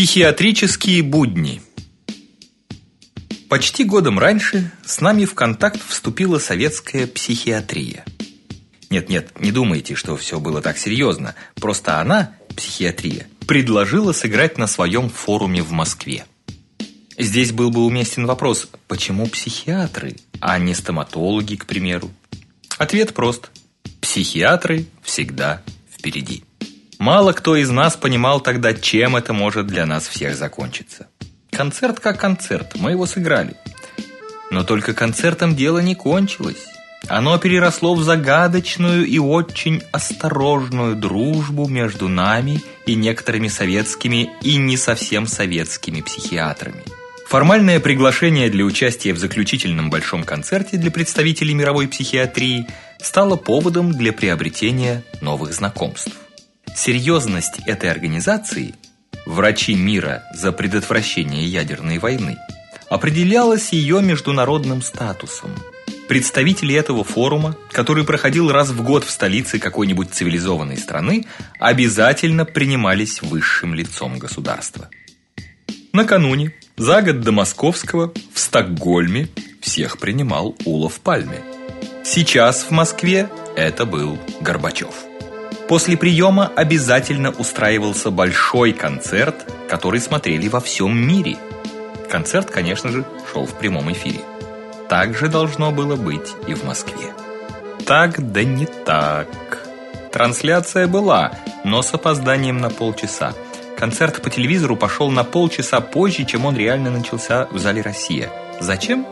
Психиатрические будни. Почти годом раньше с нами в контакт вступила советская психиатрия. Нет-нет, не думайте, что все было так серьезно. Просто она, психиатрия, предложила сыграть на своем форуме в Москве. Здесь был бы уместен вопрос: почему психиатры, а не стоматологи, к примеру? Ответ прост: психиатры всегда впереди. Мало кто из нас понимал тогда, чем это может для нас всех закончиться. Концерт как концерт, мы его сыграли. Но только концертом дело не кончилось. Оно переросло в загадочную и очень осторожную дружбу между нами и некоторыми советскими и не совсем советскими психиатрами. Формальное приглашение для участия в заключительном большом концерте для представителей мировой психиатрии стало поводом для приобретения новых знакомств. Серьезность этой организации Врачи мира за предотвращение ядерной войны определялась ее международным статусом. Представители этого форума, который проходил раз в год в столице какой-нибудь цивилизованной страны, обязательно принимались высшим лицом государства. Накануне, за год до московского, в Стокгольме всех принимал Улов Пальме. Сейчас в Москве это был Горбачев. После приема обязательно устраивался большой концерт, который смотрели во всем мире. Концерт, конечно же, шел в прямом эфире. Так же должно было быть и в Москве. Так да не так. Трансляция была, но с опозданием на полчаса. Концерт по телевизору пошел на полчаса позже, чем он реально начался в зале Россия. Зачем?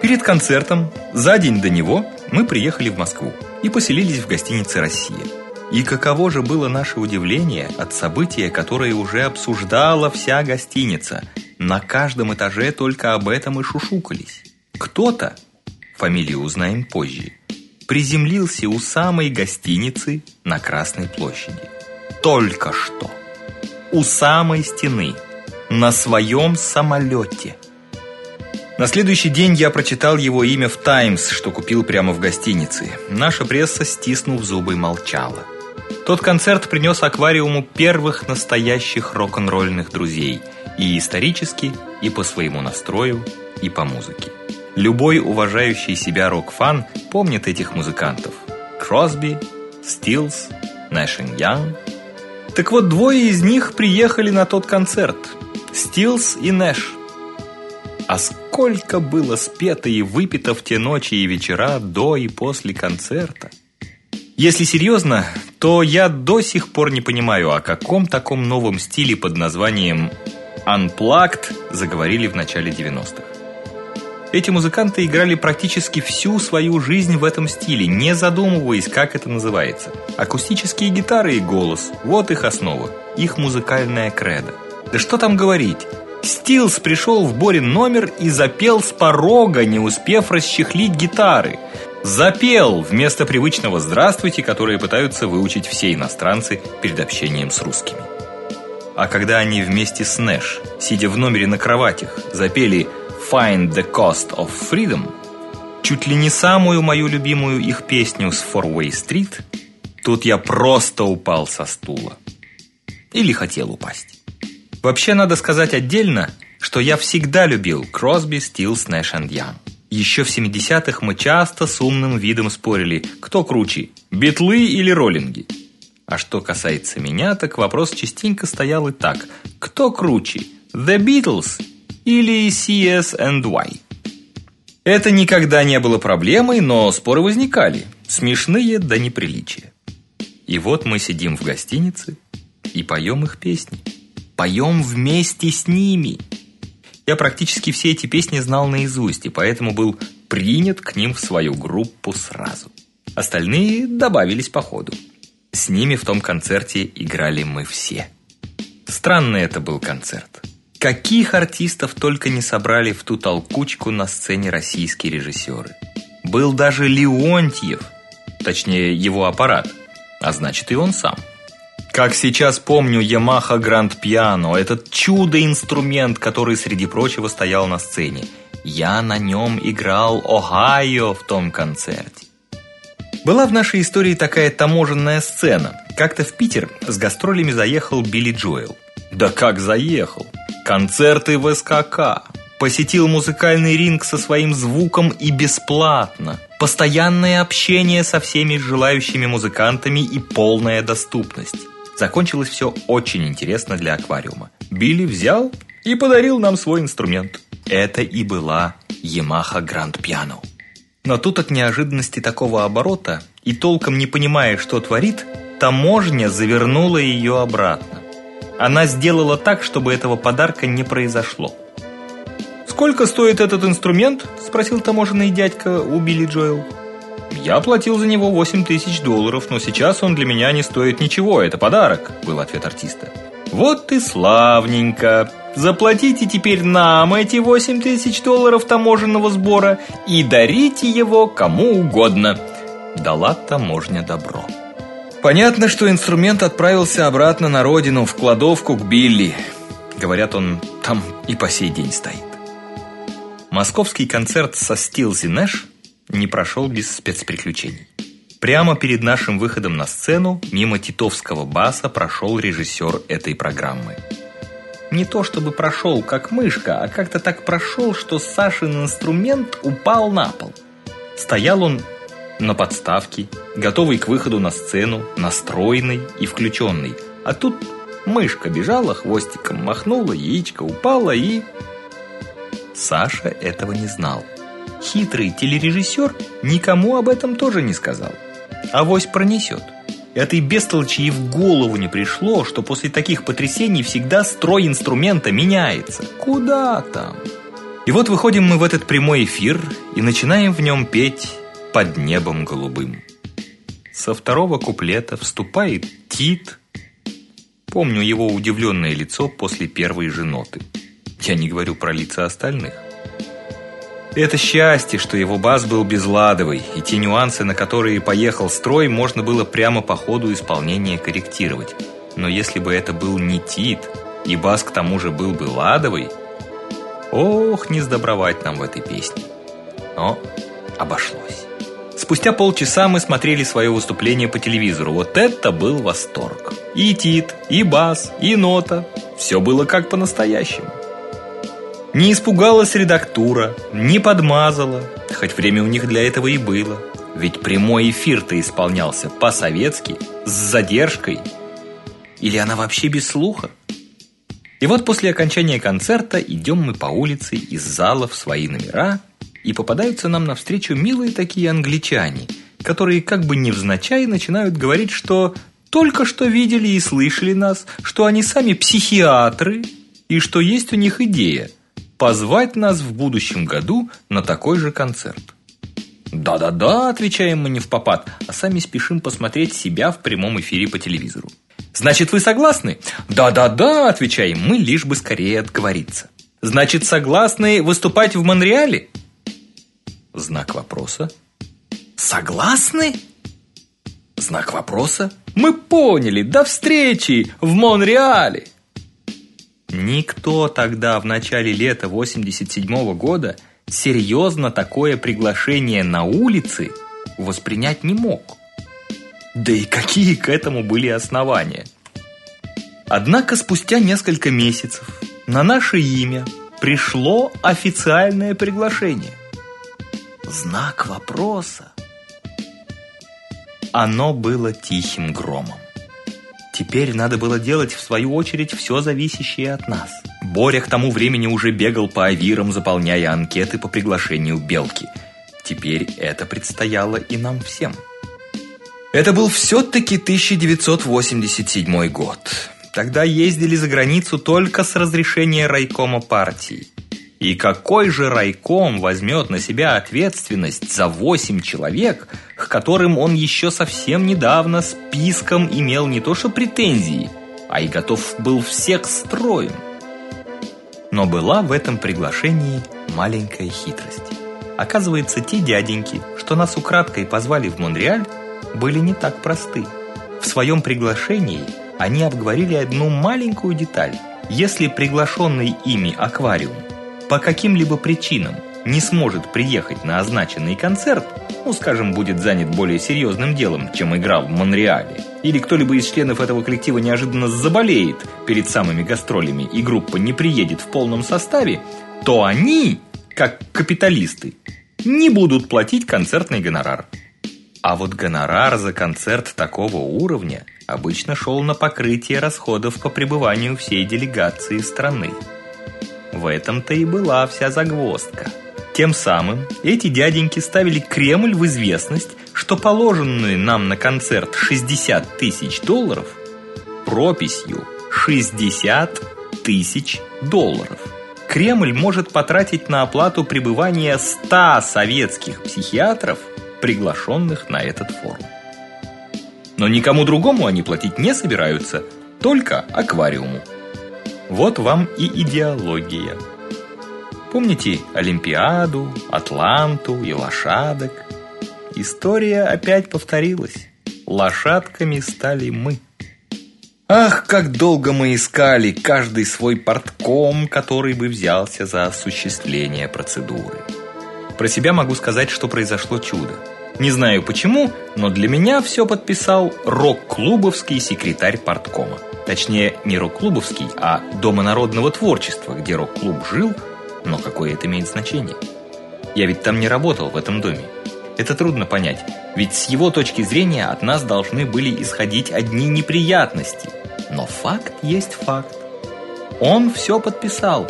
Перед концертом, за день до него, мы приехали в Москву и поселились в гостинице Россия. И каково же было наше удивление от события, которое уже обсуждала вся гостиница. На каждом этаже только об этом и шушукались. Кто-то, фамилию узнаем позже, приземлился у самой гостиницы на Красной площади. Только что. У самой стены. На своем самолете. На следующий день я прочитал его имя в Times, что купил прямо в гостинице. Наша пресса, стиснув зубы, молчала. Тот концерт принес аквариуму первых настоящих рок-н-ролльных друзей, и исторически, и по своему настрою, и по музыке. Любой уважающий себя рок-фан помнит этих музыкантов: Кросби, Стилс, Нэш Янг. Так вот, двое из них приехали на тот концерт. Стилс и Нэш. А сколько было спето и выпито в те ночи и вечера до и после концерта. Если серьезно, то я до сих пор не понимаю, о каком таком новом стиле под названием Unplugged заговорили в начале 90-х. Эти музыканты играли практически всю свою жизнь в этом стиле, не задумываясь, как это называется. Акустические гитары и голос вот их основа, их музыкальная кредо. Да что там говорить? Стилс пришел в Борин номер и запел с порога, не успев расчехлить гитары. Запел вместо привычного здравствуйте, которое пытаются выучить все иностранцы перед общением с русскими. А когда они вместе с Нэш, сидя в номере на кроватях, запели Find the Cost of Freedom, чуть ли не самую мою любимую их песню с Four-Way Street, тут я просто упал со стула. Или хотел упасть. Вообще надо сказать отдельно, что я всегда любил Crosby, Stills, Nash Young. Еще в 70-х мы часто с умным видом спорили, кто круче, Битлы или Роллинги. А что касается меня, так вопрос частенько стоял и так: кто круче, The Beatles или CS and Y? Это никогда не было проблемой, но споры возникали, смешные до неприличия. И вот мы сидим в гостинице и поем их песни. Поем вместе с ними. Я практически все эти песни знал наизусть, и поэтому был принят к ним в свою группу сразу. Остальные добавились по ходу. С ними в том концерте играли мы все. Странный это был концерт. Каких артистов только не собрали в ту толкучку на сцене российские режиссеры. Был даже Леонтьев, точнее его аппарат, а значит и он сам. Как сейчас помню Yamaha Grand Piano, этот чудо-инструмент, который среди прочего стоял на сцене. Я на нем играл Ohio в том концерте. Была в нашей истории такая таможенная сцена. Как-то в Питер с гастролями заехал Билли Джоэл. Да как заехал? Концерты в СКК. Посетил музыкальный ринг со своим звуком и бесплатно. Постоянное общение со всеми желающими музыкантами и полная доступность. Закончилось все очень интересно для аквариума. Билли взял и подарил нам свой инструмент. Это и была Yamaha Grand Piano. Но тут от неожиданности такого оборота и толком не понимая, что творит, таможня завернула ее обратно. Она сделала так, чтобы этого подарка не произошло. «Сколько стоит этот инструмент?» – спросил таможенный дядька у Билли Джоэл. «Я платил за него 8 тысяч долларов, но сейчас он для меня не стоит ничего, это подарок», – был ответ артиста. «Вот и славненько. Заплатите теперь нам эти 8 тысяч долларов таможенного сбора и дарите его кому угодно». Дала таможня добро. Понятно, что инструмент отправился обратно на родину, в кладовку к Билли. Говорят, он там и по сей день стоит. Московский концерт со Стилзи Нэш не прошел без спецприключений. Прямо перед нашим выходом на сцену мимо титовского баса прошел режиссер этой программы. Не то чтобы прошел как мышка, а как-то так прошел, что Сашин инструмент упал на пол. Стоял он на подставке, готовый к выходу на сцену, настроенный и включенный. А тут мышка бежала, хвостиком махнула, яичко упало и... Саша этого не знал. Хитрый телережиссер никому об этом тоже не сказал. Авось пронесет. Этой бестолочи и в голову не пришло, что после таких потрясений всегда строй инструмента меняется. Куда там? И вот выходим мы в этот прямой эфир и начинаем в нем петь «Под небом голубым». Со второго куплета вступает Тит. Помню его удивленное лицо после первой же ноты. Я не говорю про лица остальных. Это счастье, что его бас был безладовый, и те нюансы, на которые поехал строй, можно было прямо по ходу исполнения корректировать. Но если бы это был не Тит, и бас к тому же был бы ладовый, ох, не сдобровать нам в этой песне. Но обошлось. Спустя полчаса мы смотрели свое выступление по телевизору. Вот это был восторг. И Тит, и бас, и нота. Все было как по-настоящему. Не испугалась редактура, не подмазала, хоть время у них для этого и было. Ведь прямой эфир-то исполнялся по-советски, с задержкой. Или она вообще без слуха? И вот после окончания концерта идем мы по улице из зала в свои номера, и попадаются нам навстречу милые такие англичане, которые как бы невзначай начинают говорить, что только что видели и слышали нас, что они сами психиатры, и что есть у них идея – позвать нас в будущем году на такой же концерт. Да-да-да, отвечаем мы не в попад, а сами спешим посмотреть себя в прямом эфире по телевизору. Значит, вы согласны? Да-да-да, отвечаем мы, лишь бы скорее отговориться. Значит, согласны выступать в Монреале? Знак вопроса. Согласны? Знак вопроса. Мы поняли. До встречи в Монреале. Никто тогда в начале лета 87 -го года серьезно такое приглашение на улицы воспринять не мог. Да и какие к этому были основания? Однако спустя несколько месяцев на наше имя пришло официальное приглашение. Знак вопроса. Оно было тихим громом. Теперь надо было делать, в свою очередь, все зависящее от нас. Боря к тому времени уже бегал по авирам, заполняя анкеты по приглашению Белки. Теперь это предстояло и нам всем. Это был все-таки 1987 год. Тогда ездили за границу только с разрешения райкома партии. И какой же райком возьмет на себя ответственность за 8 человек, к которым он еще совсем недавно списком имел не то что претензии, а и готов был всех строем? Но была в этом приглашении маленькая хитрость. Оказывается, те дяденьки, что нас украдкой позвали в Монреаль, были не так просты. В своем приглашении они обговорили одну маленькую деталь. Если приглашенный ими аквариум по каким-либо причинам не сможет приехать на означенный концерт, ну, скажем, будет занят более серьезным делом, чем игра в Монреале, или кто-либо из членов этого коллектива неожиданно заболеет перед самыми гастролями, и группа не приедет в полном составе, то они, как капиталисты, не будут платить концертный гонорар. А вот гонорар за концерт такого уровня обычно шел на покрытие расходов по пребыванию всей делегации страны. В этом-то и была вся загвоздка. Тем самым эти дяденьки ставили Кремль в известность, что положенные нам на концерт 60 тысяч долларов прописью 60 тысяч долларов. Кремль может потратить на оплату пребывания 100 советских психиатров, приглашенных на этот форум. Но никому другому они платить не собираются, только аквариуму. Вот вам и идеология. Помните Олимпиаду, Атланту и лошадок? История опять повторилась. Лошадками стали мы. Ах, как долго мы искали каждый свой портком, который бы взялся за осуществление процедуры. Про себя могу сказать, что произошло чудо. Не знаю почему, но для меня все подписал рок-клубовский секретарь порткома. Точнее, не рок-клубовский, а Дома народного творчества, где рок-клуб жил, но какое это имеет значение? Я ведь там не работал в этом доме. Это трудно понять, ведь с его точки зрения от нас должны были исходить одни неприятности. Но факт есть факт. Он все подписал.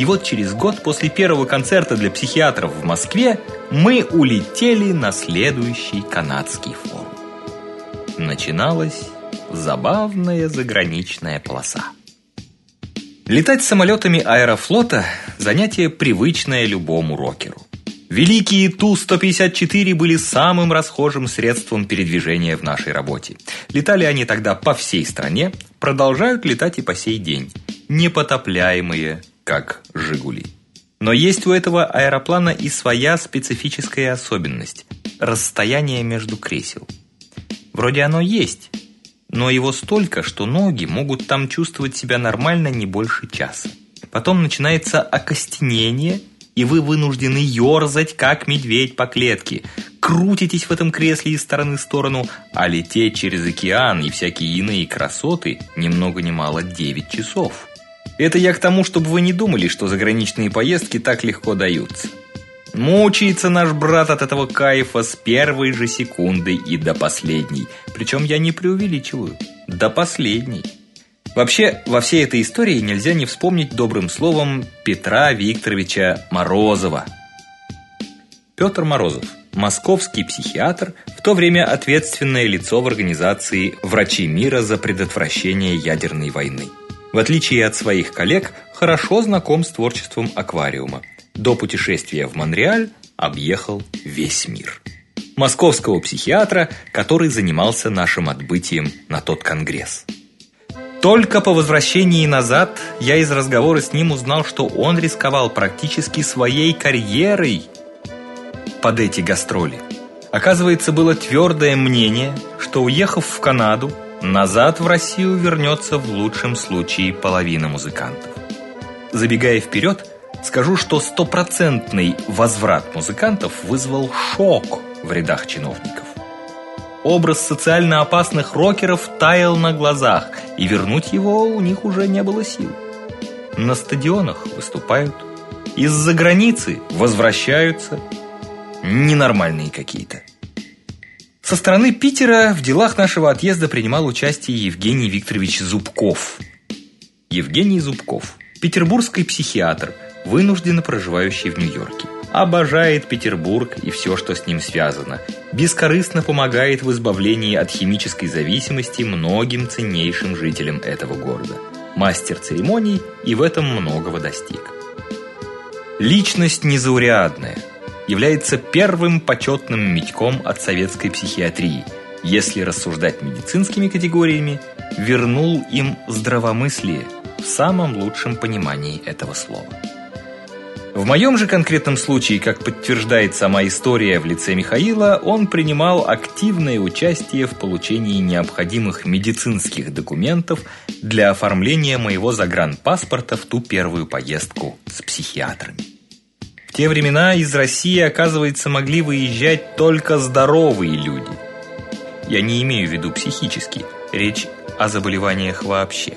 И вот через год после первого концерта для психиатров в Москве мы улетели на следующий канадский форум. Начиналась забавная заграничная полоса. Летать самолетами аэрофлота занятие привычное любому рокеру. Великие Ту-154 были самым расхожим средством передвижения в нашей работе. Летали они тогда по всей стране, продолжают летать и по сей день. Непотопляемые, как «Жигули». Но есть у этого аэроплана и своя специфическая особенность – расстояние между кресел. Вроде оно есть, но его столько, что ноги могут там чувствовать себя нормально не больше часа. Потом начинается окостенение – и вы вынуждены ерзать, как медведь по клетке. Крутитесь в этом кресле из стороны в сторону, а лететь через океан и всякие иные красоты ни много мало 9 часов. Это я к тому, чтобы вы не думали, что заграничные поездки так легко даются. Мучается наш брат от этого кайфа с первой же секунды и до последней. Причем я не преувеличиваю. До последней. Вообще, во всей этой истории нельзя не вспомнить добрым словом Петра Викторовича Морозова. Петр Морозов московский психиатр, в то время ответственное лицо в организации Врачи мира за предотвращение ядерной войны. В отличие от своих коллег, хорошо знаком с творчеством аквариума. До путешествия в Монреаль объехал весь мир. Московского психиатра, который занимался нашим отбытием на тот конгресс. Только по возвращении назад я из разговора с ним узнал, что он рисковал практически своей карьерой под эти гастроли. Оказывается, было твердое мнение, что уехав в Канаду, назад в Россию вернется в лучшем случае половина музыкантов. Забегая вперед, скажу, что стопроцентный возврат музыкантов вызвал шок в рядах чиновников. Образ социально опасных рокеров таял на глазах, и вернуть его у них уже не было сил. На стадионах выступают, из-за границы возвращаются. Ненормальные какие-то. Со стороны Питера в делах нашего отъезда принимал участие Евгений Викторович Зубков. Евгений Зубков, петербургский психиатр, вынужденно проживающий в Нью-Йорке обожает Петербург и все, что с ним связано. Бескорыстно помогает в избавлении от химической зависимости многим ценнейшим жителям этого города. Мастер церемоний и в этом многого достиг. Личность незаурядная, является первым почетным медьком от советской психиатрии. Если рассуждать медицинскими категориями, вернул им здравомыслие в самом лучшем понимании этого слова. В моем же конкретном случае, как подтверждает сама история в лице Михаила, он принимал активное участие в получении необходимых медицинских документов для оформления моего загранпаспорта в ту первую поездку с психиатрами. В те времена из России, оказывается, могли выезжать только здоровые люди. Я не имею в виду психически, речь о заболеваниях вообще.